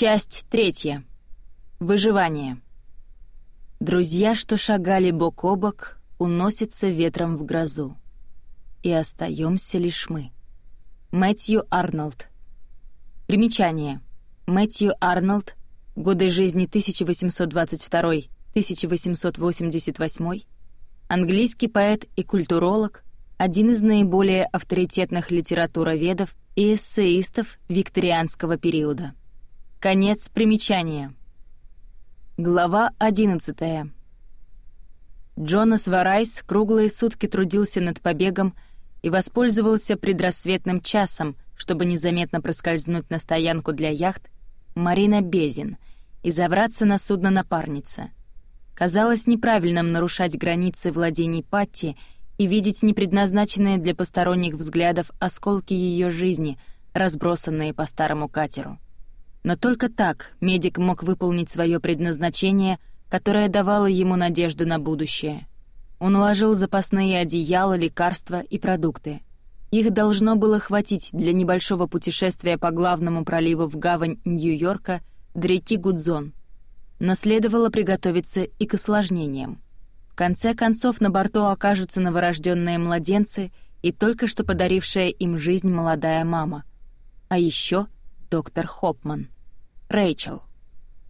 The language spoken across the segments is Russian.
Часть третья. Выживание. Друзья, что шагали бок о бок, уносятся ветром в грозу. И остаемся лишь мы. Мэтью Арнольд. Примечание. Мэтью Арнольд. Годы жизни 1822-1888. Английский поэт и культуролог, один из наиболее авторитетных литературоведов и эссеистов викторианского периода. Конец примечания. Глава 11. Джонас Варайс круглые сутки трудился над побегом и воспользовался предрассветным часом, чтобы незаметно проскользнуть на стоянку для яхт Марина Безин и забраться на судно напарница. Казалось неправильным нарушать границы владений Патти и видеть непредназначенные для посторонних взглядов осколки ее жизни, разбросанные по старому катеру. Но только так медик мог выполнить свое предназначение, которое давало ему надежду на будущее. Он уложил запасные одеяла, лекарства и продукты. Их должно было хватить для небольшого путешествия по главному проливу в гавань Нью-Йорка до реки Гудзон. Но следовало приготовиться и к осложнениям. В конце концов на борту окажутся новорожденные младенцы и только что подарившая им жизнь молодая мама. А еще доктор Хопман. Рэйчел.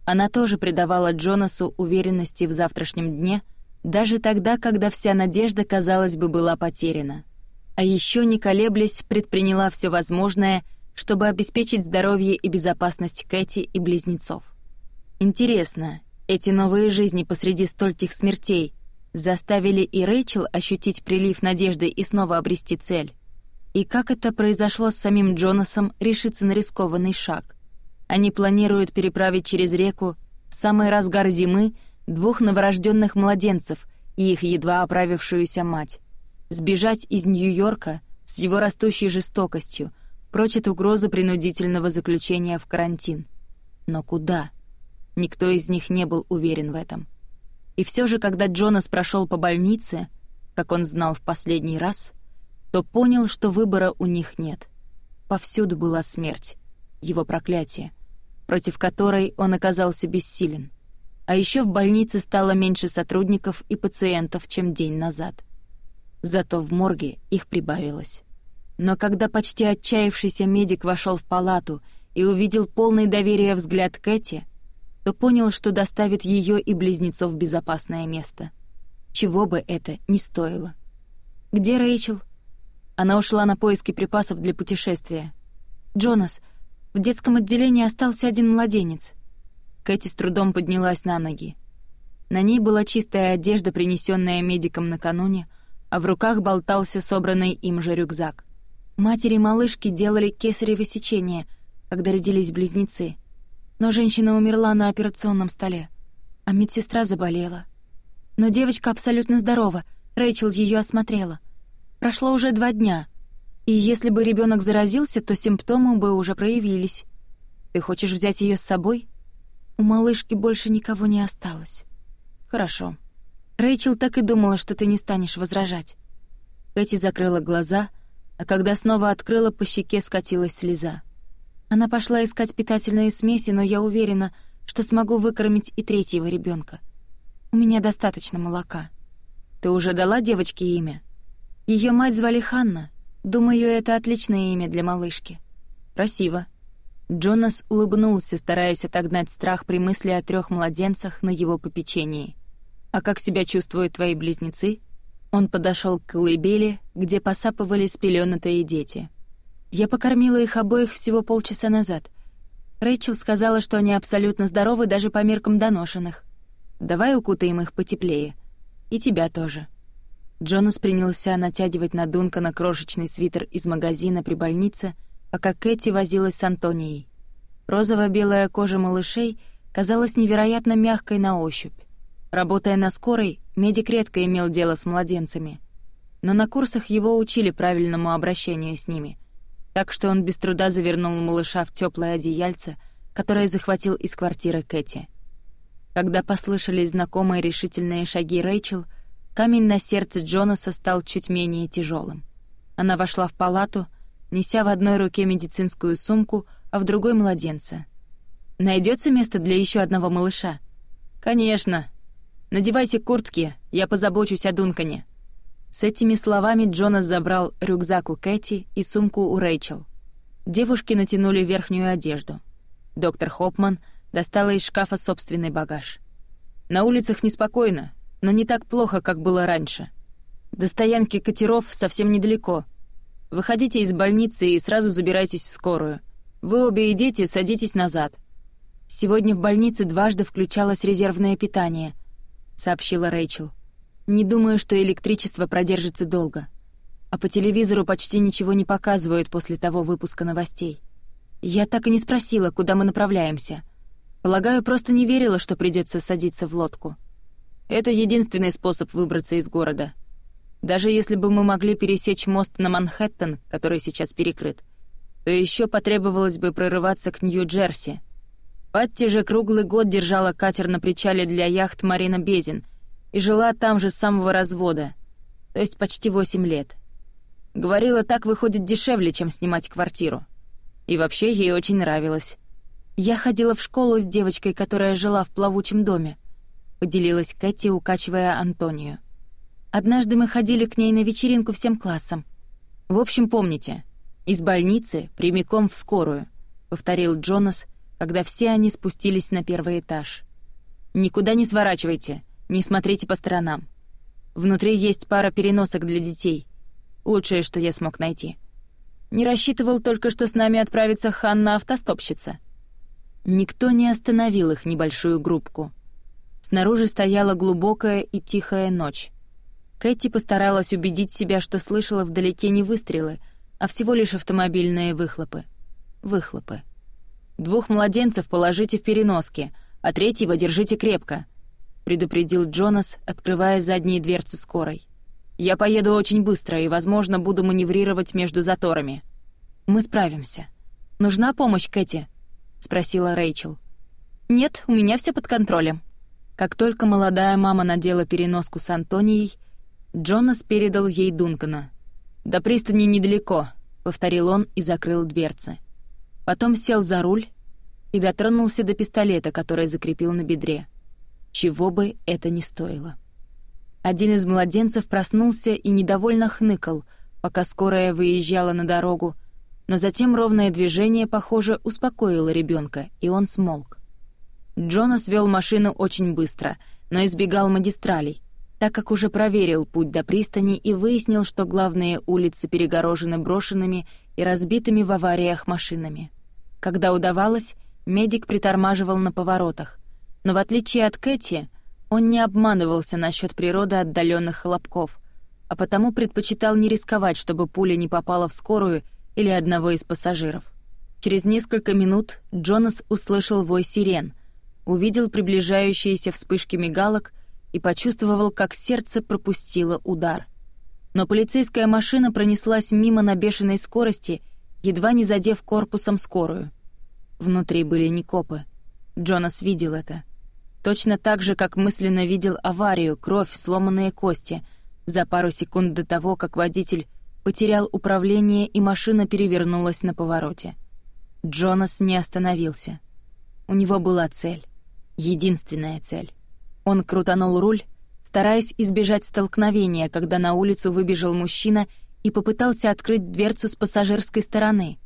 Она тоже придавала Джонасу уверенности в завтрашнем дне, даже тогда, когда вся надежда, казалось бы, была потеряна. А еще не колеблясь, предприняла все возможное, чтобы обеспечить здоровье и безопасность Кэти и близнецов. Интересно, эти новые жизни посреди стольких смертей заставили и Рэйчел ощутить прилив надежды и снова обрести цель? И как это произошло с самим Джонасом решиться на рискованный шаг? Они планируют переправить через реку в самый разгар зимы двух новорожденных младенцев и их едва оправившуюся мать. Сбежать из Нью-Йорка с его растущей жестокостью, прочь от угрозы принудительного заключения в карантин. Но куда? Никто из них не был уверен в этом. И все же, когда Джонас прошел по больнице, как он знал в последний раз, то понял, что выбора у них нет. Повсюду была смерть, его проклятие — против которой он оказался бессилен. А еще в больнице стало меньше сотрудников и пациентов, чем день назад. Зато в морге их прибавилось. Но когда почти отчаявшийся медик вошел в палату и увидел полный доверия взгляд Кэти, то понял, что доставит ее и близнецов в безопасное место. Чего бы это ни стоило. «Где Рэйчел?» Она ушла на поиски припасов для путешествия. «Джонас, в детском отделении остался один младенец». Кэти с трудом поднялась на ноги. На ней была чистая одежда, принесенная медиком накануне, а в руках болтался собранный им же рюкзак. Матери малышки делали кесарево сечение, когда родились близнецы. Но женщина умерла на операционном столе, а медсестра заболела. Но девочка абсолютно здорова, Рэйчел ее осмотрела. Прошло уже два дня — и если бы ребенок заразился, то симптомы бы уже проявились. Ты хочешь взять ее с собой? У малышки больше никого не осталось. Хорошо. Рэйчел так и думала, что ты не станешь возражать. Кэти закрыла глаза, а когда снова открыла, по щеке скатилась слеза. Она пошла искать питательные смеси, но я уверена, что смогу выкормить и третьего ребенка. У меня достаточно молока. Ты уже дала девочке имя? Ее мать звали Ханна, Думаю, это отличное имя для малышки. Красиво. Джонас улыбнулся, стараясь отогнать страх при мысли о трех младенцах на его попечении. «А как себя чувствуют твои близнецы?» Он подошел к колыбели, где посапывали спеленатые дети. «Я покормила их обоих всего полчаса назад. Рэйчел сказала, что они абсолютно здоровы даже по меркам доношенных. Давай укутаем их потеплее. И тебя тоже». Джонас принялся натягивать на Дункана крошечный свитер из магазина при больнице, пока Кэти возилась с Антонией. Розово-белая кожа малышей казалась невероятно мягкой на ощупь. Работая на скорой, медик редко имел дело с младенцами. Но на курсах его учили правильному обращению с ними, так что он без труда завернул малыша в тёплое одеяльце, которое захватил из квартиры Кэти. Когда послышались знакомые решительные шаги Рэйчел — Камень на сердце Джонаса стал чуть менее тяжелым. Она вошла в палату, неся в одной руке медицинскую сумку, а в другой — младенца. Найдется место для еще одного малыша?» «Конечно. Надевайте куртки, я позабочусь о Дункане». С этими словами Джонас забрал рюкзак у Кэти и сумку у Рэйчел. Девушки натянули верхнюю одежду. Доктор Хопман достала из шкафа собственный багаж. На улицах неспокойно, но не так плохо, как было раньше. До стоянки катеров совсем недалеко. Выходите из больницы и сразу забирайтесь в скорую. Вы обе идите, садитесь назад. Сегодня в больнице дважды включалось резервное питание, сообщила Рэйчел. Не думаю, что электричество продержится долго. А по телевизору почти ничего не показывают после того выпуска новостей. Я так и не спросила, куда мы направляемся. Полагаю, просто не верила, что придется садиться в лодку. Это единственный способ выбраться из города. Даже если бы мы могли пересечь мост на Манхэттен, который сейчас перекрыт, то еще потребовалось бы прорываться к Нью-Джерси. Патти же круглый год держала катер на причале для яхт Марина Безин и жила там же с самого развода, то есть почти восемь лет. Говорила, так выходит дешевле, чем снимать квартиру. И вообще ей очень нравилось. Я ходила в школу с девочкой, которая жила в плавучем доме. — поделилась Кэти, укачивая Антонию. «Однажды мы ходили к ней на вечеринку всем классом. В общем, помните, из больницы прямиком в скорую», — повторил Джонас, когда все они спустились на первый этаж. «Никуда не сворачивайте, не смотрите по сторонам. Внутри есть пара переносок для детей. Лучшее, что я смог найти. Не рассчитывал только, что с нами отправится Ханна-автостопщица». Никто не остановил их небольшую группку — Снаружи стояла глубокая и тихая ночь. Кэти постаралась убедить себя, что слышала вдалеке не выстрелы, а всего лишь автомобильные выхлопы. Выхлопы. «Двух младенцев положите в переноске, а третьего держите крепко», — предупредил Джонас, открывая задние дверцы скорой. «Я поеду очень быстро и, возможно, буду маневрировать между заторами». «Мы справимся». «Нужна помощь, Кэти?» — спросила Рэйчел. «Нет, у меня все под контролем», как только молодая мама надела переноску с Антонией, Джонас передал ей Дункана. «До пристани недалеко», — повторил он и закрыл дверцы. Потом сел за руль и дотронулся до пистолета, который закрепил на бедре. Чего бы это ни стоило. Один из младенцев проснулся и недовольно хныкал, пока скорая выезжала на дорогу, но затем ровное движение, похоже, успокоило ребенка, и он смолк. Джонас вел машину очень быстро, но избегал магистралей, так как уже проверил путь до пристани и выяснил, что главные улицы перегорожены брошенными и разбитыми в авариях машинами. Когда удавалось, медик притормаживал на поворотах, но в отличие от Кэти, он не обманывался насчет природы отдаленных хлопков, а потому предпочитал не рисковать, чтобы пуля не попала в скорую или одного из пассажиров. Через несколько минут Джонас услышал вой сирен, увидел приближающиеся вспышки мигалок и почувствовал, как сердце пропустило удар. Но полицейская машина пронеслась мимо на бешеной скорости, едва не задев корпусом скорую. Внутри были не копы. Джонас видел это. Точно так же, как мысленно видел аварию, кровь, сломанные кости, за пару секунд до того, как водитель потерял управление и машина перевернулась на повороте. Джонас не остановился. У него была цель единственная цель. Он крутанул руль, стараясь избежать столкновения, когда на улицу выбежал мужчина и попытался открыть дверцу с пассажирской стороны.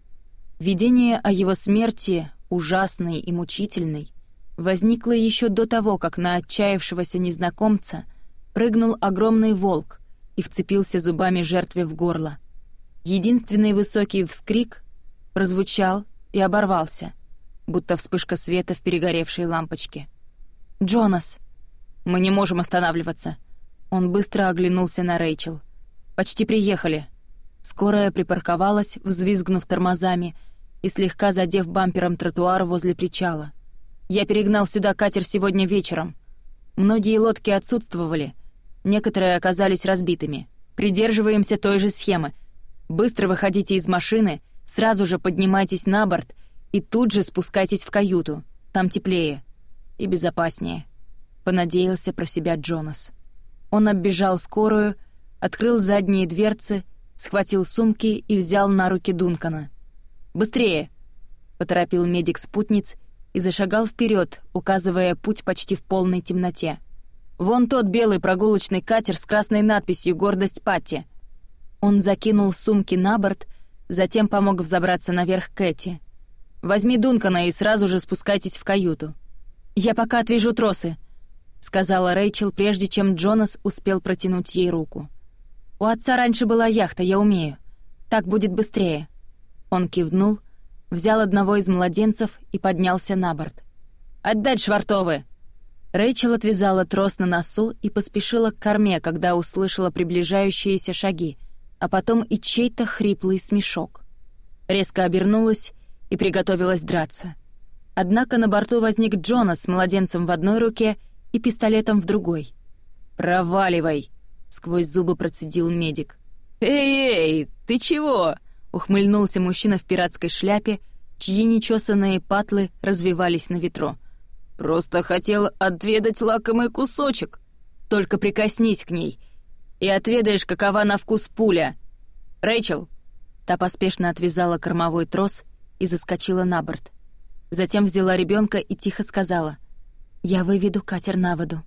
Видение о его смерти, ужасной и мучительной, возникло еще до того, как на отчаявшегося незнакомца прыгнул огромный волк и вцепился зубами жертве в горло. Единственный высокий вскрик прозвучал и оборвался — будто вспышка света в перегоревшей лампочке. «Джонас!» «Мы не можем останавливаться!» Он быстро оглянулся на Рэйчел. «Почти приехали!» Скорая припарковалась, взвизгнув тормозами и слегка задев бампером тротуар возле причала. «Я перегнал сюда катер сегодня вечером. Многие лодки отсутствовали, некоторые оказались разбитыми. Придерживаемся той же схемы. Быстро выходите из машины, сразу же поднимайтесь на борт — и тут же спускайтесь в каюту. Там теплее и безопаснее», — понадеялся про себя Джонас. Он оббежал скорую, открыл задние дверцы, схватил сумки и взял на руки Дункана. «Быстрее!» — поторопил медик спутниц и зашагал вперед, указывая путь почти в полной темноте. «Вон тот белый прогулочный катер с красной надписью «Гордость Патти». Он закинул сумки на борт, затем помог взобраться наверх Кэти — Возьми Дункана и сразу же спускайтесь в каюту. Я пока отвяжу тросы», — сказала Рэйчел, прежде чем Джонас успел протянуть ей руку. «У отца раньше была яхта, я умею. Так будет быстрее». Он кивнул, взял одного из младенцев и поднялся на борт. «Отдать швартовы!» Рэйчел отвязала трос на носу и поспешила к корме, когда услышала приближающиеся шаги, а потом и чей-то хриплый смешок. Резко обернулась и приготовилась драться. Однако на борту возник Джонас с младенцем в одной руке и пистолетом в другой. «Проваливай!» — сквозь зубы процедил медик. «Эй-эй, ты чего?» — ухмыльнулся мужчина в пиратской шляпе, чьи нечесанные патлы развивались на ветру. «Просто хотел отведать лакомый кусочек. Только прикоснись к ней, и отведаешь, какова на вкус пуля. Рэйчел!» Та поспешно отвязала кормовой трос — и заскочила на борт. Затем взяла ребенка и тихо сказала «Я выведу катер на воду».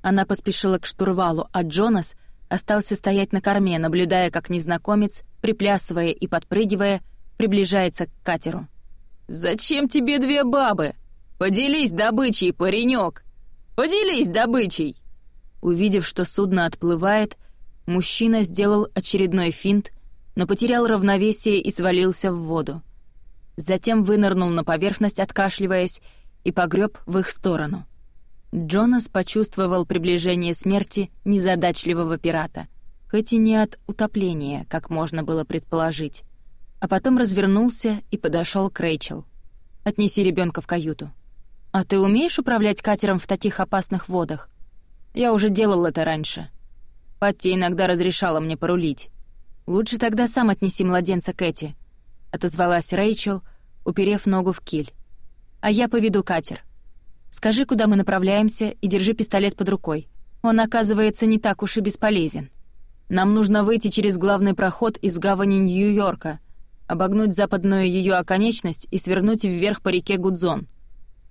Она поспешила к штурвалу, а Джонас остался стоять на корме, наблюдая, как незнакомец, приплясывая и подпрыгивая, приближается к катеру. «Зачем тебе две бабы? Поделись добычей, паренек! Поделись добычей!» Увидев, что судно отплывает, мужчина сделал очередной финт, но потерял равновесие и свалился в воду затем вынырнул на поверхность, откашливаясь, и погреб в их сторону. Джонас почувствовал приближение смерти незадачливого пирата, хоть и не от утопления, как можно было предположить, а потом развернулся и подошел к Рэйчел. «Отнеси ребенка в каюту». «А ты умеешь управлять катером в таких опасных водах?» «Я уже делал это раньше. Патти иногда разрешала мне порулить. Лучше тогда сам отнеси младенца Кэти», — отозвалась Рэйчел, уперев ногу в киль. «А я поведу катер. Скажи, куда мы направляемся, и держи пистолет под рукой. Он, оказывается, не так уж и бесполезен. Нам нужно выйти через главный проход из гавани Нью-Йорка, обогнуть западную ее оконечность и свернуть вверх по реке Гудзон».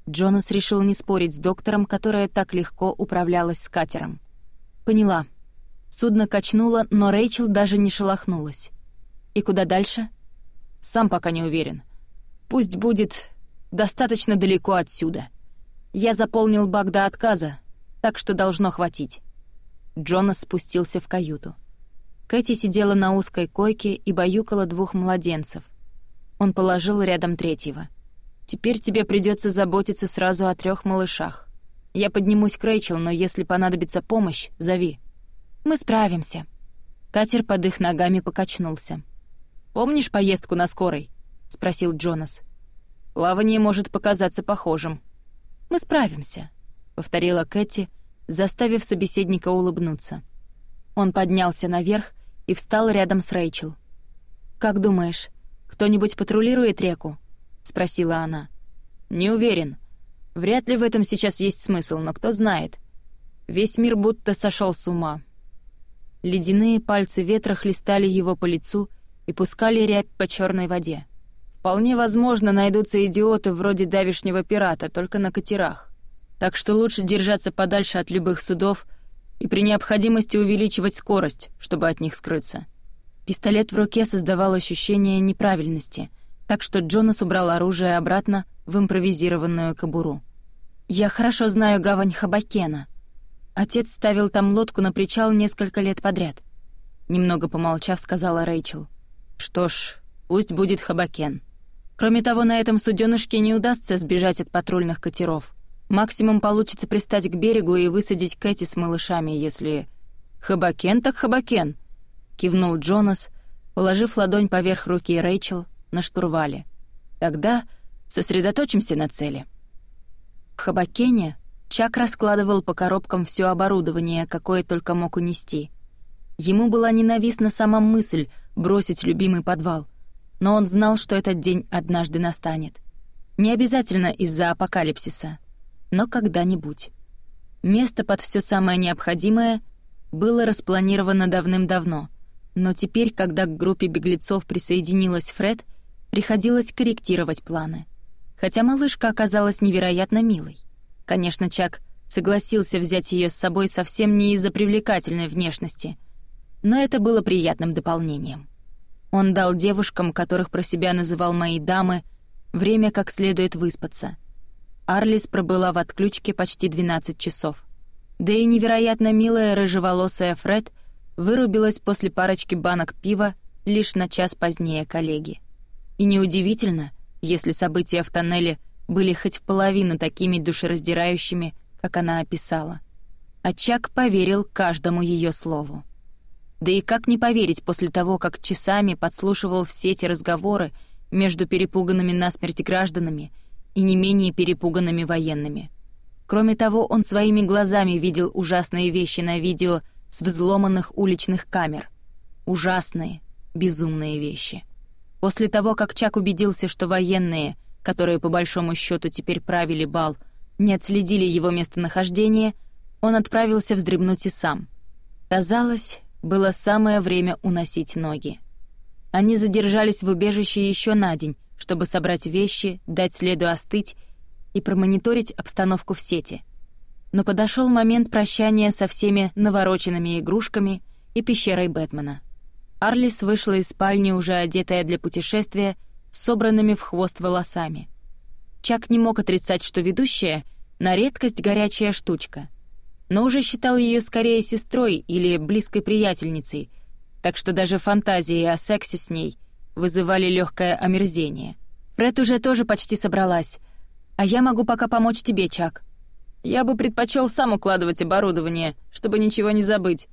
Джонас решил не спорить с доктором, которая так легко управлялась с катером. «Поняла». Судно качнуло, но Рэйчел даже не шелохнулась. «И куда дальше?» «Сам пока не уверен. Пусть будет достаточно далеко отсюда». Я заполнил бак до отказа, так что должно хватить. Джонас спустился в каюту. Кэти сидела на узкой койке и баюкала двух младенцев. Он положил рядом третьего. «Теперь тебе придется заботиться сразу о трех малышах. Я поднимусь к Рэйчел, но если понадобится помощь, зови. Мы справимся». Катер под их ногами покачнулся. Помнишь поездку на скорой?» — спросил Джонас. «Плавание может показаться похожим». «Мы справимся», — повторила Кэти, заставив собеседника улыбнуться. Он поднялся наверх и встал рядом с Рэйчел. «Как думаешь, кто-нибудь патрулирует реку?» — спросила она. «Не уверен. Вряд ли в этом сейчас есть смысл, но кто знает. Весь мир будто сошел с ума». Ледяные пальцы ветра хлестали его по лицу — и пускали рябь по черной воде. Вполне возможно, найдутся идиоты вроде давишнего пирата, только на катерах. Так что лучше держаться подальше от любых судов и при необходимости увеличивать скорость, чтобы от них скрыться. Пистолет в руке создавал ощущение неправильности, так что Джонас убрал оружие обратно в импровизированную кобуру. «Я хорошо знаю гавань Хабакена. Отец ставил там лодку на причал несколько лет подряд», — немного помолчав, сказала Рэйчел. Что ж, пусть будет Хабакен. Кроме того, на этом суденышке не удастся сбежать от патрульных катеров. Максимум получится пристать к берегу и высадить Кэти с малышами, если... «Хабакен так Хабакен», — кивнул Джонас, положив ладонь поверх руки Рэйчел на штурвале. «Тогда сосредоточимся на цели». В Хабакене Чак раскладывал по коробкам все оборудование, какое только мог унести — Ему была ненавистна сама мысль бросить любимый подвал, но он знал, что этот день однажды настанет. Не обязательно из-за апокалипсиса, но когда-нибудь. Место под все самое необходимое было распланировано давным-давно, но теперь, когда к группе беглецов присоединилась Фред, приходилось корректировать планы. Хотя малышка оказалась невероятно милой. Конечно, Чак согласился взять ее с собой совсем не из-за привлекательной внешности — но это было приятным дополнением. Он дал девушкам, которых про себя называл «мои дамы», время как следует выспаться. Арлис пробыла в отключке почти 12 часов. Да и невероятно милая рыжеволосая Фред вырубилась после парочки банок пива лишь на час позднее коллеги. И неудивительно, если события в тоннеле были хоть в половину такими душераздирающими, как она описала. Очаг а поверил каждому ее слову. Да и как не поверить после того, как часами подслушивал все эти разговоры между перепуганными насмерть гражданами и не менее перепуганными военными. Кроме того, он своими глазами видел ужасные вещи на видео с взломанных уличных камер. Ужасные, безумные вещи. После того, как Чак убедился, что военные, которые по большому счету теперь правили бал, не отследили его местонахождение, он отправился вздремнуть и сам. Казалось, было самое время уносить ноги. Они задержались в убежище еще на день, чтобы собрать вещи, дать следу остыть и промониторить обстановку в сети. Но подошел момент прощания со всеми навороченными игрушками и пещерой Бэтмена. Арлис вышла из спальни, уже одетая для путешествия, с собранными в хвост волосами. Чак не мог отрицать, что ведущая — на редкость горячая штучка — но уже считал ее скорее сестрой или близкой приятельницей, так что даже фантазии о сексе с ней вызывали легкое омерзение. Прет уже тоже почти собралась. А я могу пока помочь тебе, Чак. Я бы предпочел сам укладывать оборудование, чтобы ничего не забыть.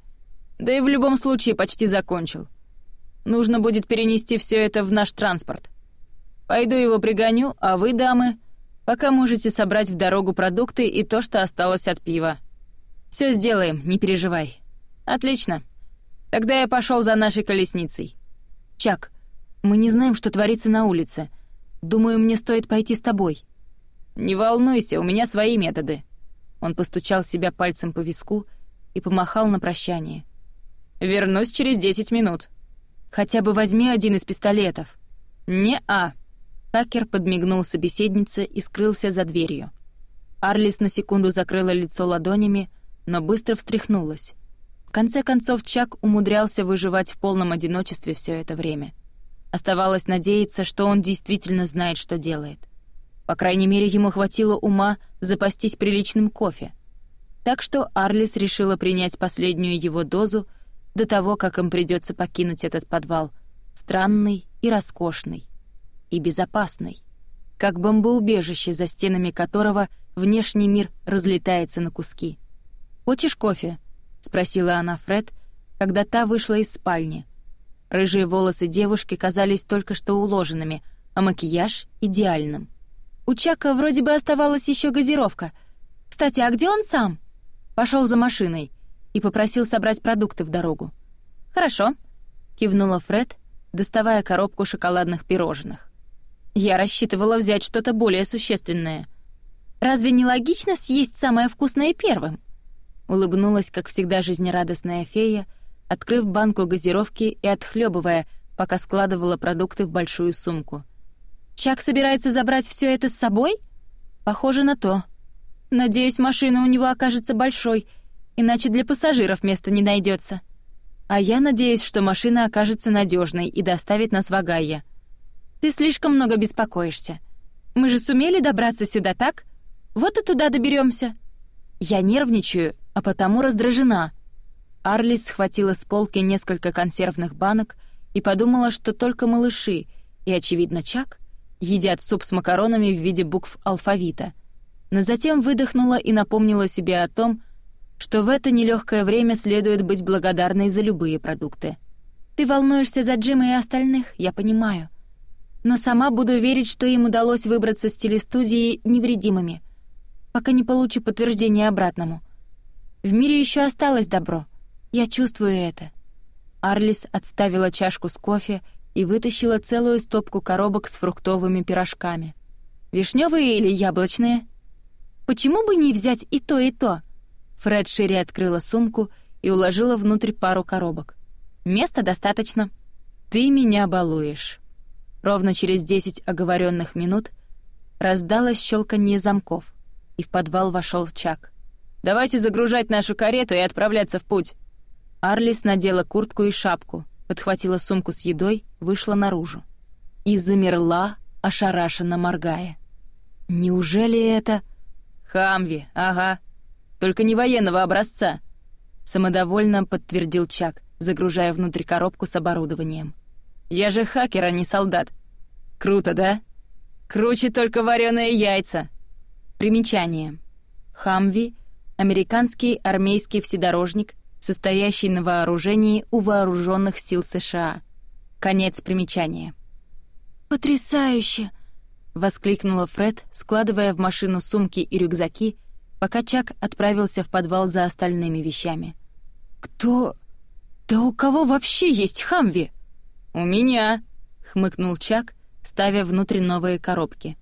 Да и в любом случае почти закончил. Нужно будет перенести все это в наш транспорт. Пойду его пригоню, а вы, дамы, пока можете собрать в дорогу продукты и то, что осталось от пива. Все сделаем, не переживай. Отлично. Тогда я пошел за нашей колесницей. Чак, мы не знаем, что творится на улице. Думаю, мне стоит пойти с тобой. Не волнуйся, у меня свои методы. Он постучал себя пальцем по виску и помахал на прощание. Вернусь через 10 минут. Хотя бы возьми один из пистолетов. Не-а. Хакер подмигнул собеседнице и скрылся за дверью. Арлис на секунду закрыла лицо ладонями, но быстро встряхнулась. В конце концов, Чак умудрялся выживать в полном одиночестве все это время. Оставалось надеяться, что он действительно знает, что делает. По крайней мере, ему хватило ума запастись приличным кофе. Так что Арлис решила принять последнюю его дозу до того, как им придется покинуть этот подвал. Странный и роскошный. И безопасный. Как бомбоубежище, за стенами которого внешний мир разлетается на куски — «Хочешь кофе?» — спросила она Фред, когда та вышла из спальни. Рыжие волосы девушки казались только что уложенными, а макияж — идеальным. «У Чака вроде бы оставалась еще газировка. Кстати, а где он сам?» Пошел за машиной и попросил собрать продукты в дорогу. «Хорошо», — кивнула Фред, доставая коробку шоколадных пирожных. «Я рассчитывала взять что-то более существенное». «Разве не логично съесть самое вкусное первым?» улыбнулась, как всегда жизнерадостная фея, открыв банку газировки и отхлебывая, пока складывала продукты в большую сумку. «Чак собирается забрать все это с собой?» «Похоже на то. Надеюсь, машина у него окажется большой, иначе для пассажиров места не найдется. А я надеюсь, что машина окажется надежной и доставит нас в Агайя. Ты слишком много беспокоишься. Мы же сумели добраться сюда так? Вот и туда доберемся. Я нервничаю а потому раздражена. Арлис схватила с полки несколько консервных банок и подумала, что только малыши и, очевидно, Чак едят суп с макаронами в виде букв алфавита. Но затем выдохнула и напомнила себе о том, что в это нелегкое время следует быть благодарной за любые продукты. «Ты волнуешься за Джима и остальных, я понимаю. Но сама буду верить, что им удалось выбраться с телестудии невредимыми, пока не получу подтверждение обратному. В мире еще осталось добро. Я чувствую это». Арлис отставила чашку с кофе и вытащила целую стопку коробок с фруктовыми пирожками. «Вишневые или яблочные?» «Почему бы не взять и то, и то?» Фред шире открыла сумку и уложила внутрь пару коробок. «Места достаточно». «Ты меня балуешь». Ровно через десять оговоренных минут раздалось щелканье замков, и в подвал вошел Чак. Давайте загружать нашу карету и отправляться в путь». Арлис надела куртку и шапку, подхватила сумку с едой, вышла наружу. И замерла, ошарашенно моргая. «Неужели это...» «Хамви, ага. Только не военного образца», — самодовольно подтвердил Чак, загружая внутрь коробку с оборудованием. «Я же хакер, а не солдат. Круто, да? Круче только вареные яйца». Примечание. Хамви американский армейский вседорожник, состоящий на вооружении у вооруженных сил США. Конец примечания. «Потрясающе!» — воскликнула Фред, складывая в машину сумки и рюкзаки, пока Чак отправился в подвал за остальными вещами. «Кто... Да у кого вообще есть Хамви?» «У меня!» — хмыкнул Чак, ставя внутрь новые коробки.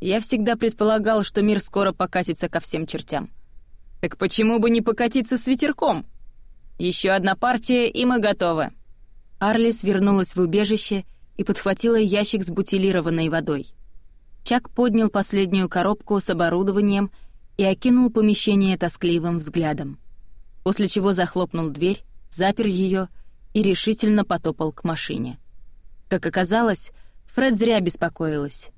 «Я всегда предполагал, что мир скоро покатится ко всем чертям». Так почему бы не покатиться с ветерком? Еще одна партия, и мы готовы. Арлис вернулась в убежище и подхватила ящик с бутилированной водой. Чак поднял последнюю коробку с оборудованием и окинул помещение тоскливым взглядом. После чего захлопнул дверь, запер ее и решительно потопал к машине. Как оказалось, Фред зря беспокоилась.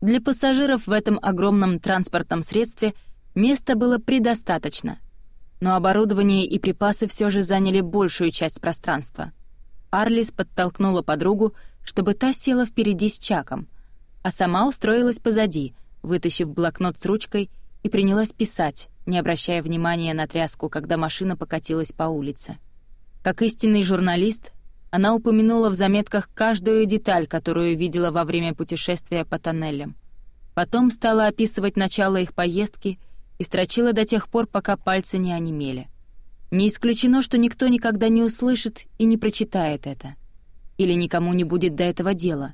Для пассажиров в этом огромном транспортном средстве — Места было предостаточно, но оборудование и припасы все же заняли большую часть пространства. Арлис подтолкнула подругу, чтобы та села впереди с Чаком, а сама устроилась позади, вытащив блокнот с ручкой и принялась писать, не обращая внимания на тряску, когда машина покатилась по улице. Как истинный журналист, она упомянула в заметках каждую деталь, которую видела во время путешествия по тоннелям. Потом стала описывать начало их поездки — и строчила до тех пор, пока пальцы не онемели. Не исключено, что никто никогда не услышит и не прочитает это. Или никому не будет до этого дела.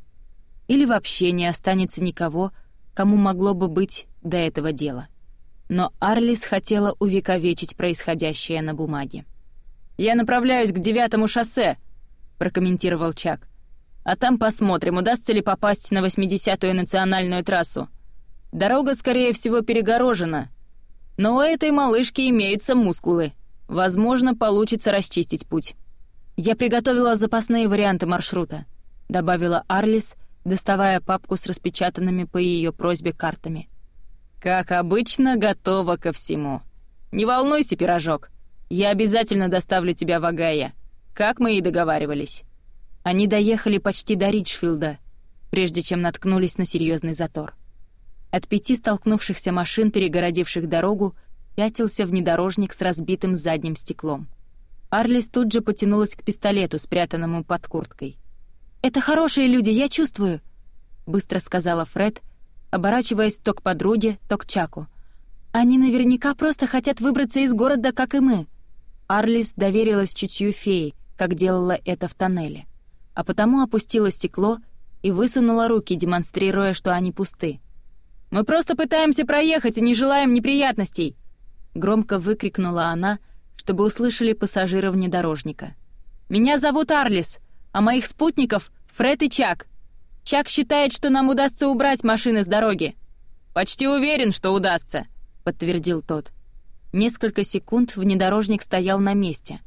Или вообще не останется никого, кому могло бы быть до этого дела. Но Арлис хотела увековечить происходящее на бумаге. «Я направляюсь к девятому шоссе», — прокомментировал Чак. «А там посмотрим, удастся ли попасть на 80-ю национальную трассу. Дорога, скорее всего, перегорожена, но у этой малышки имеются мускулы. Возможно, получится расчистить путь. Я приготовила запасные варианты маршрута, добавила Арлис, доставая папку с распечатанными по ее просьбе картами. Как обычно, готова ко всему. Не волнуйся, пирожок. Я обязательно доставлю тебя в Агая, как мы и договаривались. Они доехали почти до Ричфилда, прежде чем наткнулись на серьезный затор. От пяти столкнувшихся машин, перегородивших дорогу, пятился внедорожник с разбитым задним стеклом. Арлис тут же потянулась к пистолету, спрятанному под курткой. «Это хорошие люди, я чувствую», — быстро сказала Фред, оборачиваясь то к подруге, то к Чаку. «Они наверняка просто хотят выбраться из города, как и мы». Арлис доверилась чутью феи, как делала это в тоннеле, а потому опустила стекло и высунула руки, демонстрируя, что они пусты. Мы просто пытаемся проехать и не желаем неприятностей!» Громко выкрикнула она, чтобы услышали пассажиры внедорожника. «Меня зовут Арлис, а моих спутников — Фред и Чак. Чак считает, что нам удастся убрать машины с дороги». «Почти уверен, что удастся», — подтвердил тот. Несколько секунд внедорожник стоял на месте,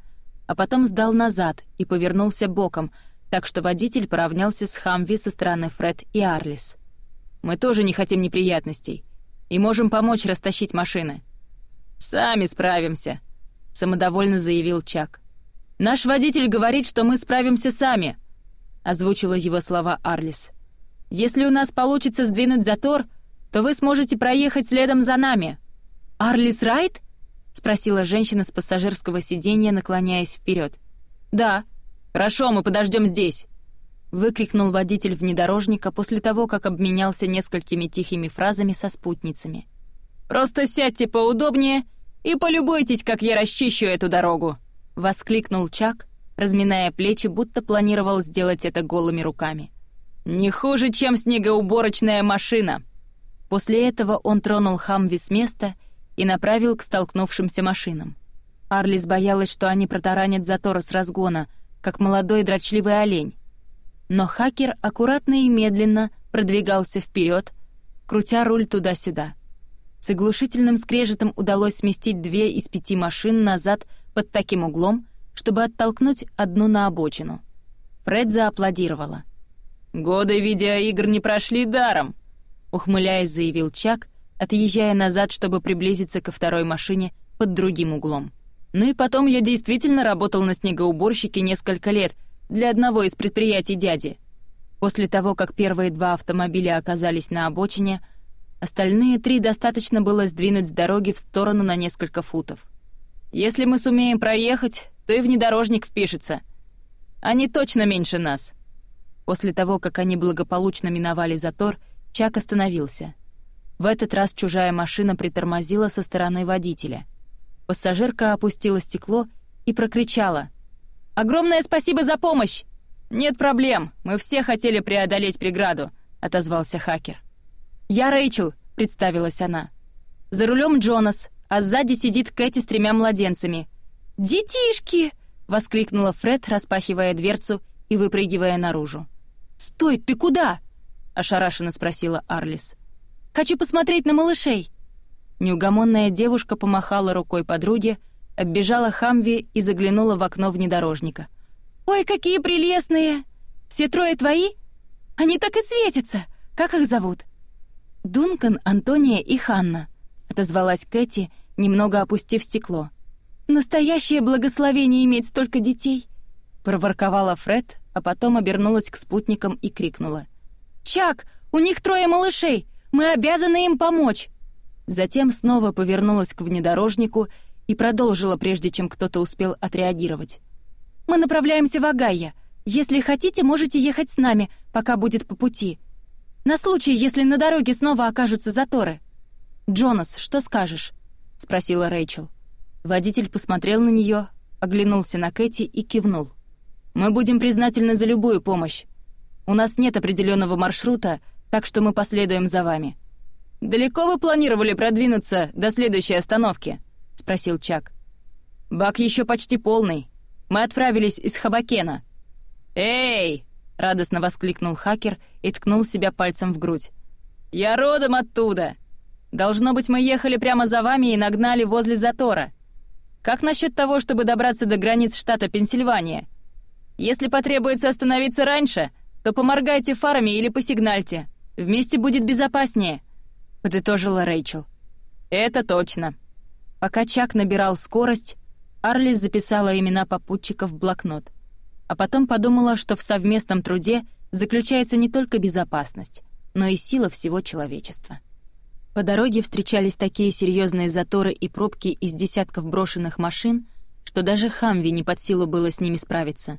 а потом сдал назад и повернулся боком, так что водитель поравнялся с Хамви со стороны Фред и Арлис. Мы тоже не хотим неприятностей и можем помочь растащить машины». «Сами справимся», — самодовольно заявил Чак. «Наш водитель говорит, что мы справимся сами», — озвучила его слова Арлис. «Если у нас получится сдвинуть затор, то вы сможете проехать следом за нами». «Арлис Райт?» — спросила женщина с пассажирского сиденья, наклоняясь вперед. «Да». «Хорошо, мы подождем здесь» выкрикнул водитель внедорожника после того, как обменялся несколькими тихими фразами со спутницами. «Просто сядьте поудобнее и полюбуйтесь, как я расчищу эту дорогу!» — воскликнул Чак, разминая плечи, будто планировал сделать это голыми руками. «Не хуже, чем снегоуборочная машина!» После этого он тронул Хамви с места и направил к столкнувшимся машинам. Арлис боялась, что они протаранят затор с разгона, как молодой дрочливый олень, но хакер аккуратно и медленно продвигался вперед, крутя руль туда-сюда. С оглушительным скрежетом удалось сместить две из пяти машин назад под таким углом, чтобы оттолкнуть одну на обочину. Фред зааплодировала. «Годы видеоигр не прошли даром», — ухмыляясь, заявил Чак, отъезжая назад, чтобы приблизиться ко второй машине под другим углом. «Ну и потом я действительно работал на снегоуборщике несколько лет», — для одного из предприятий дяди. После того, как первые два автомобиля оказались на обочине, остальные три достаточно было сдвинуть с дороги в сторону на несколько футов. Если мы сумеем проехать, то и внедорожник впишется. Они точно меньше нас. После того, как они благополучно миновали затор, Чак остановился. В этот раз чужая машина притормозила со стороны водителя. Пассажирка опустила стекло и прокричала — Огромное спасибо за помощь. Нет проблем. Мы все хотели преодолеть преграду, отозвался хакер. Я Рейчел. представилась она. За рулем Джонас, а сзади сидит Кэти с тремя младенцами. Детишки! воскликнула Фред, распахивая дверцу и выпрыгивая наружу. «Стой, ты куда?» — ошарашенно спросила Арлис. «Хочу посмотреть на малышей». Неугомонная девушка помахала рукой подруге, оббежала Хамви и заглянула в окно внедорожника. «Ой, какие прелестные! Все трое твои? Они так и светятся! Как их зовут?» «Дункан, Антония и Ханна», — отозвалась Кэти, немного опустив стекло. «Настоящее благословение иметь столько детей!» — проворковала Фред, а потом обернулась к спутникам и крикнула. «Чак, у них трое малышей! Мы обязаны им помочь!» Затем снова повернулась к внедорожнику и продолжила, прежде чем кто-то успел отреагировать. «Мы направляемся в Агая. Если хотите, можете ехать с нами, пока будет по пути. На случай, если на дороге снова окажутся заторы». «Джонас, что скажешь?» — спросила Рэйчел. Водитель посмотрел на нее, оглянулся на Кэти и кивнул. «Мы будем признательны за любую помощь. У нас нет определенного маршрута, так что мы последуем за вами». «Далеко вы планировали продвинуться до следующей остановки?» спросил Чак. «Бак еще почти полный. Мы отправились из Хабакена». «Эй!» — радостно воскликнул хакер и ткнул себя пальцем в грудь. «Я родом оттуда! Должно быть, мы ехали прямо за вами и нагнали возле затора. Как насчет того, чтобы добраться до границ штата Пенсильвания? Если потребуется остановиться раньше, то поморгайте фарами или посигнальте. Вместе будет безопаснее», — подытожила Рэйчел. «Это точно», Пока Чак набирал скорость, Арлис записала имена попутчиков в блокнот, а потом подумала, что в совместном труде заключается не только безопасность, но и сила всего человечества. По дороге встречались такие серьезные заторы и пробки из десятков брошенных машин, что даже Хамви не под силу было с ними справиться.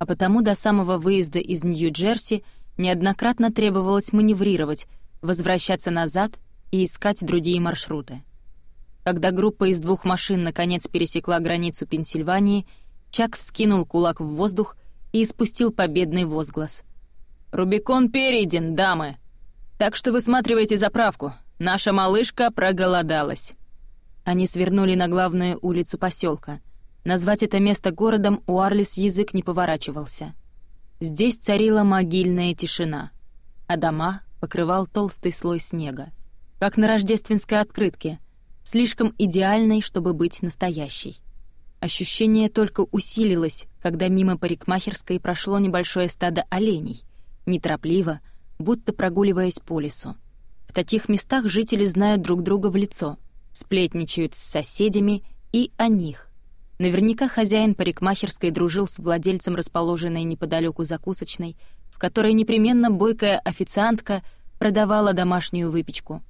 А потому до самого выезда из Нью-Джерси неоднократно требовалось маневрировать, возвращаться назад и искать другие маршруты. Когда группа из двух машин наконец пересекла границу Пенсильвании, Чак вскинул кулак в воздух и испустил победный возглас. «Рубикон перейден, дамы! Так что высматривайте заправку. Наша малышка проголодалась». Они свернули на главную улицу поселка. Назвать это место городом у Арлис язык не поворачивался. Здесь царила могильная тишина, а дома покрывал толстый слой снега. Как на рождественской открытке — слишком идеальной, чтобы быть настоящей. Ощущение только усилилось, когда мимо парикмахерской прошло небольшое стадо оленей, неторопливо, будто прогуливаясь по лесу. В таких местах жители знают друг друга в лицо, сплетничают с соседями и о них. Наверняка хозяин парикмахерской дружил с владельцем расположенной неподалеку закусочной, в которой непременно бойкая официантка продавала домашнюю выпечку.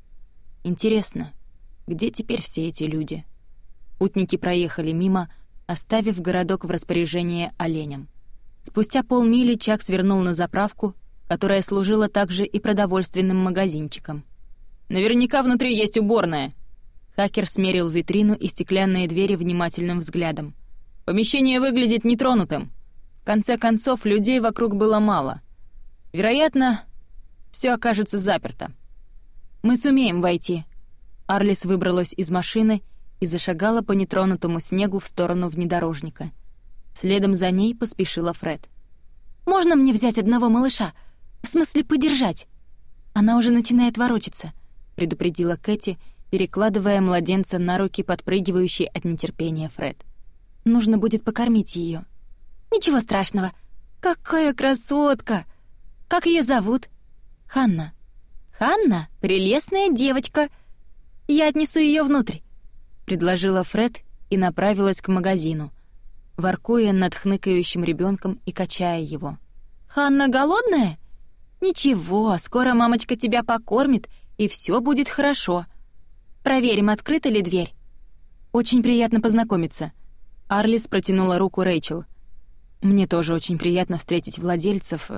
Интересно, где теперь все эти люди. Путники проехали мимо, оставив городок в распоряжении оленям. Спустя полмили Чак свернул на заправку, которая служила также и продовольственным магазинчиком. «Наверняка внутри есть уборная!» Хакер смерил витрину и стеклянные двери внимательным взглядом. «Помещение выглядит нетронутым. В конце концов, людей вокруг было мало. Вероятно, все окажется заперто. Мы сумеем войти», Арлис выбралась из машины и зашагала по нетронутому снегу в сторону внедорожника. Следом за ней поспешила Фред. «Можно мне взять одного малыша? В смысле, подержать?» «Она уже начинает ворочаться», — предупредила Кэти, перекладывая младенца на руки, подпрыгивающий от нетерпения Фред. «Нужно будет покормить ее. «Ничего страшного. Какая красотка! Как ее зовут?» «Ханна». «Ханна — прелестная девочка», я отнесу ее внутрь», — предложила Фред и направилась к магазину, воркуя над хныкающим ребенком и качая его. «Ханна голодная? Ничего, скоро мамочка тебя покормит, и все будет хорошо. Проверим, открыта ли дверь». «Очень приятно познакомиться», — Арлис протянула руку Рэйчел. «Мне тоже очень приятно встретить владельцев.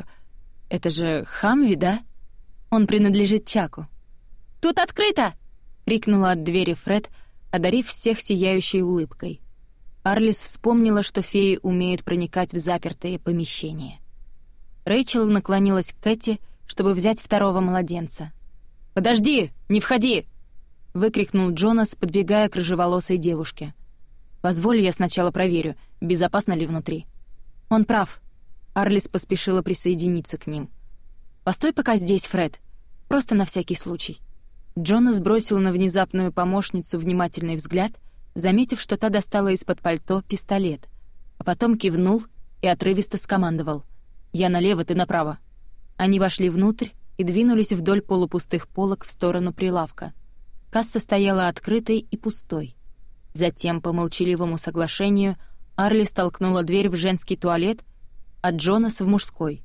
Это же Хамви, да? Он принадлежит Чаку». «Тут открыто!» крикнула от двери Фред, одарив всех сияющей улыбкой. Арлис вспомнила, что феи умеют проникать в запертые помещения. Рэйчел наклонилась к Кэти, чтобы взять второго младенца. «Подожди! Не входи!» — выкрикнул Джонас, подбегая к рыжеволосой девушке. «Позволь, я сначала проверю, безопасно ли внутри». «Он прав». Арлис поспешила присоединиться к ним. «Постой пока здесь, Фред. Просто на всякий случай». Джонас бросил на внезапную помощницу внимательный взгляд, заметив, что та достала из-под пальто пистолет, а потом кивнул и отрывисто скомандовал. «Я налево, ты направо». Они вошли внутрь и двинулись вдоль полупустых полок в сторону прилавка. Касса стояла открытой и пустой. Затем, по молчаливому соглашению, Арли столкнула дверь в женский туалет, а Джонас — в мужской.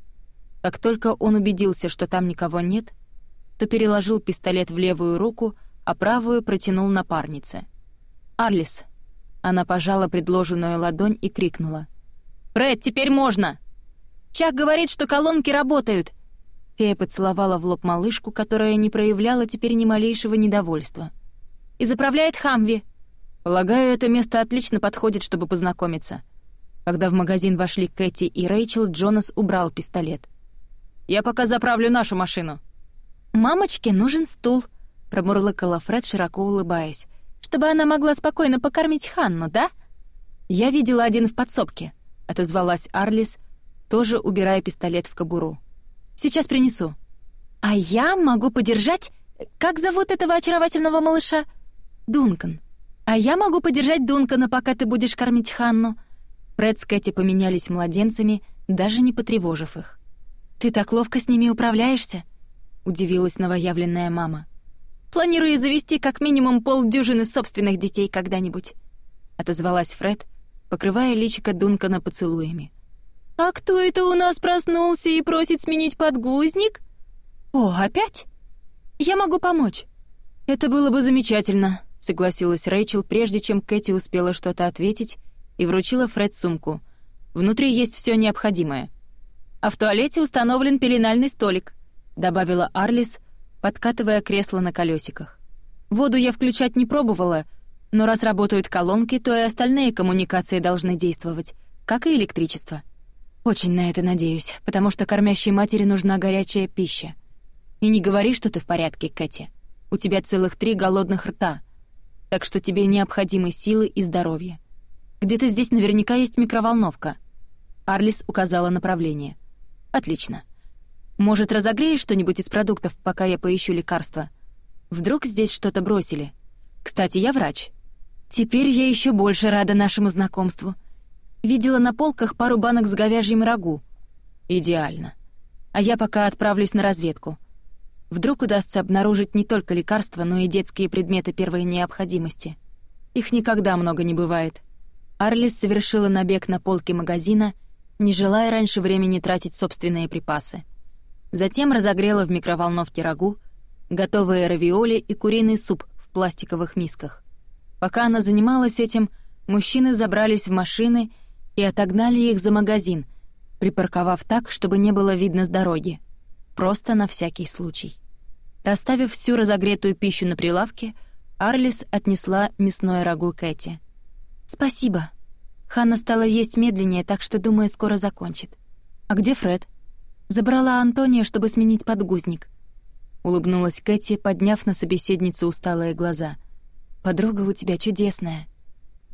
Как только он убедился, что там никого нет, то переложил пистолет в левую руку, а правую протянул напарнице. «Арлис!» Она пожала предложенную ладонь и крикнула. «Фред, теперь можно!» «Чак говорит, что колонки работают!» Фея поцеловала в лоб малышку, которая не проявляла теперь ни малейшего недовольства. «И заправляет Хамви!» «Полагаю, это место отлично подходит, чтобы познакомиться». Когда в магазин вошли Кэти и Рэйчел, Джонас убрал пистолет. «Я пока заправлю нашу машину», «Мамочке нужен стул», — промурлыкала Фред, широко улыбаясь. «Чтобы она могла спокойно покормить Ханну, да?» «Я видела один в подсобке», — отозвалась Арлис, тоже убирая пистолет в кобуру. «Сейчас принесу». «А я могу подержать... Как зовут этого очаровательного малыша?» «Дункан». «А я могу подержать Дункана, пока ты будешь кормить Ханну». Фред с Кэти поменялись младенцами, даже не потревожив их. «Ты так ловко с ними управляешься», удивилась новоявленная мама. «Планирую завести как минимум полдюжины собственных детей когда-нибудь», — отозвалась Фред, покрывая личико Дункана поцелуями. «А кто это у нас проснулся и просит сменить подгузник?» «О, опять? Я могу помочь». «Это было бы замечательно», — согласилась Рэйчел, прежде чем Кэти успела что-то ответить, и вручила Фред сумку. «Внутри есть все необходимое. А в туалете установлен пеленальный столик добавила Арлис, подкатывая кресло на колесиках. Воду я включать не пробовала, но раз работают колонки, то и остальные коммуникации должны действовать, как и электричество. Очень на это надеюсь, потому что кормящей матери нужна горячая пища. И не говори, что ты в порядке, Кэти. У тебя целых три голодных рта. Так что тебе необходимы силы и здоровье. Где-то здесь наверняка есть микроволновка. Арлис указала направление. Отлично. Может, разогреешь что-нибудь из продуктов, пока я поищу лекарства? Вдруг здесь что-то бросили? Кстати, я врач. Теперь я еще больше рада нашему знакомству. Видела на полках пару банок с говяжьим рагу. Идеально. А я пока отправлюсь на разведку. Вдруг удастся обнаружить не только лекарства, но и детские предметы первой необходимости. Их никогда много не бывает. Арлис совершила набег на полки магазина, не желая раньше времени тратить собственные припасы. Затем разогрела в микроволновке рагу, готовые равиоли и куриный суп в пластиковых мисках. Пока она занималась этим, мужчины забрались в машины и отогнали их за магазин, припарковав так, чтобы не было видно с дороги. Просто на всякий случай. Расставив всю разогретую пищу на прилавке, Арлис отнесла мясное рагу Кэти. «Спасибо. Ханна стала есть медленнее, так что, думаю, скоро закончит. А где Фред?» Забрала Антония, чтобы сменить подгузник. Улыбнулась Кэти, подняв на собеседницу усталые глаза. «Подруга у тебя чудесная».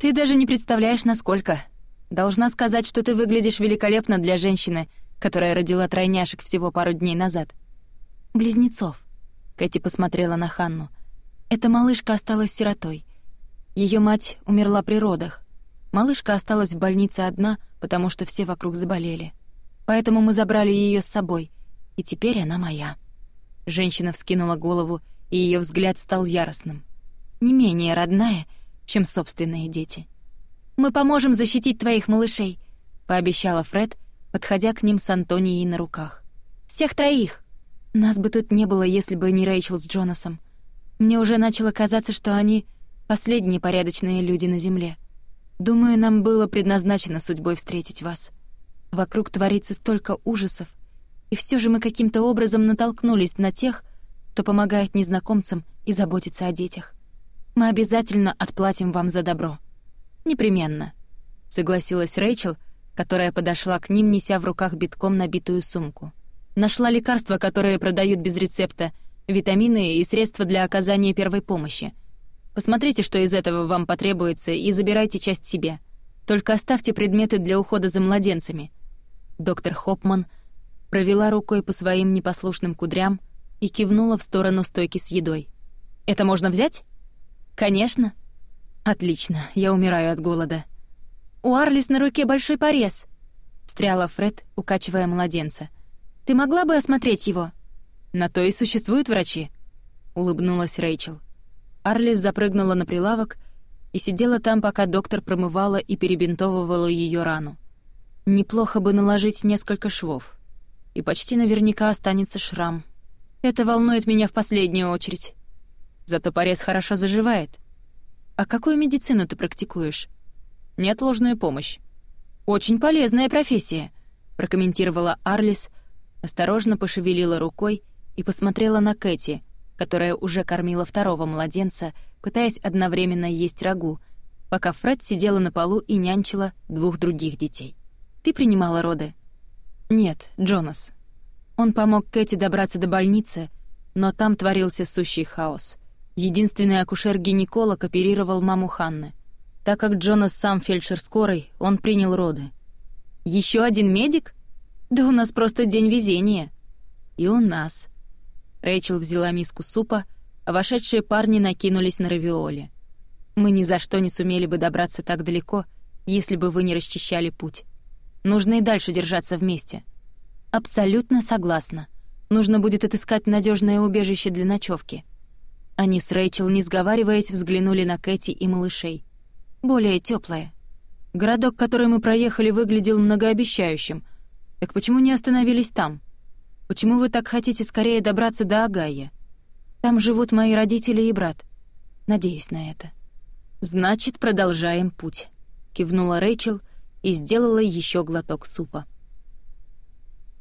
«Ты даже не представляешь, насколько. Должна сказать, что ты выглядишь великолепно для женщины, которая родила тройняшек всего пару дней назад». «Близнецов», — Кэти посмотрела на Ханну. «Эта малышка осталась сиротой. Ее мать умерла при родах. Малышка осталась в больнице одна, потому что все вокруг заболели поэтому мы забрали ее с собой, и теперь она моя». Женщина вскинула голову, и ее взгляд стал яростным. «Не менее родная, чем собственные дети». «Мы поможем защитить твоих малышей», — пообещала Фред, подходя к ним с Антонией на руках. «Всех троих!» «Нас бы тут не было, если бы не Рэйчел с Джонасом. Мне уже начало казаться, что они — последние порядочные люди на Земле. Думаю, нам было предназначено судьбой встретить вас». Вокруг творится столько ужасов, и все же мы каким-то образом натолкнулись на тех, кто помогает незнакомцам и заботится о детях. Мы обязательно отплатим вам за добро. Непременно, согласилась Рэйчел, которая подошла к ним, неся в руках битком набитую сумку. Нашла лекарства, которые продают без рецепта, витамины и средства для оказания первой помощи. Посмотрите, что из этого вам потребуется, и забирайте часть себе. Только оставьте предметы для ухода за младенцами — Доктор Хопман провела рукой по своим непослушным кудрям и кивнула в сторону стойки с едой. «Это можно взять?» «Конечно». «Отлично, я умираю от голода». «У Арлис на руке большой порез», — встряла Фред, укачивая младенца. «Ты могла бы осмотреть его?» «На то и существуют врачи», — улыбнулась Рэйчел. Арлис запрыгнула на прилавок и сидела там, пока доктор промывала и перебинтовывала ее рану. Неплохо бы наложить несколько швов. И почти наверняка останется шрам. Это волнует меня в последнюю очередь. Зато порез хорошо заживает. А какую медицину ты практикуешь? Неотложную помощь. Очень полезная профессия, прокомментировала Арлис, осторожно пошевелила рукой и посмотрела на Кэти, которая уже кормила второго младенца, пытаясь одновременно есть рагу, пока Фред сидела на полу и нянчила двух других детей. Ты принимала роды?» «Нет, Джонас». Он помог Кэти добраться до больницы, но там творился сущий хаос. Единственный акушер-гинеколог оперировал маму Ханны. Так как Джонас сам фельдшер скорой, он принял роды. Еще один медик? Да у нас просто день везения». «И у нас». Рэйчел взяла миску супа, а вошедшие парни накинулись на равиоли. «Мы ни за что не сумели бы добраться так далеко, если бы вы не расчищали путь». Нужно и дальше держаться вместе. Абсолютно согласна. Нужно будет отыскать надежное убежище для ночевки. Они с Рэйчел, не сговариваясь, взглянули на Кэти и малышей. Более теплое. Городок, который мы проехали, выглядел многообещающим. Так почему не остановились там? Почему вы так хотите скорее добраться до Агая? Там живут мои родители и брат. Надеюсь на это. Значит, продолжаем путь, кивнула Рэйчел, — и сделала еще глоток супа.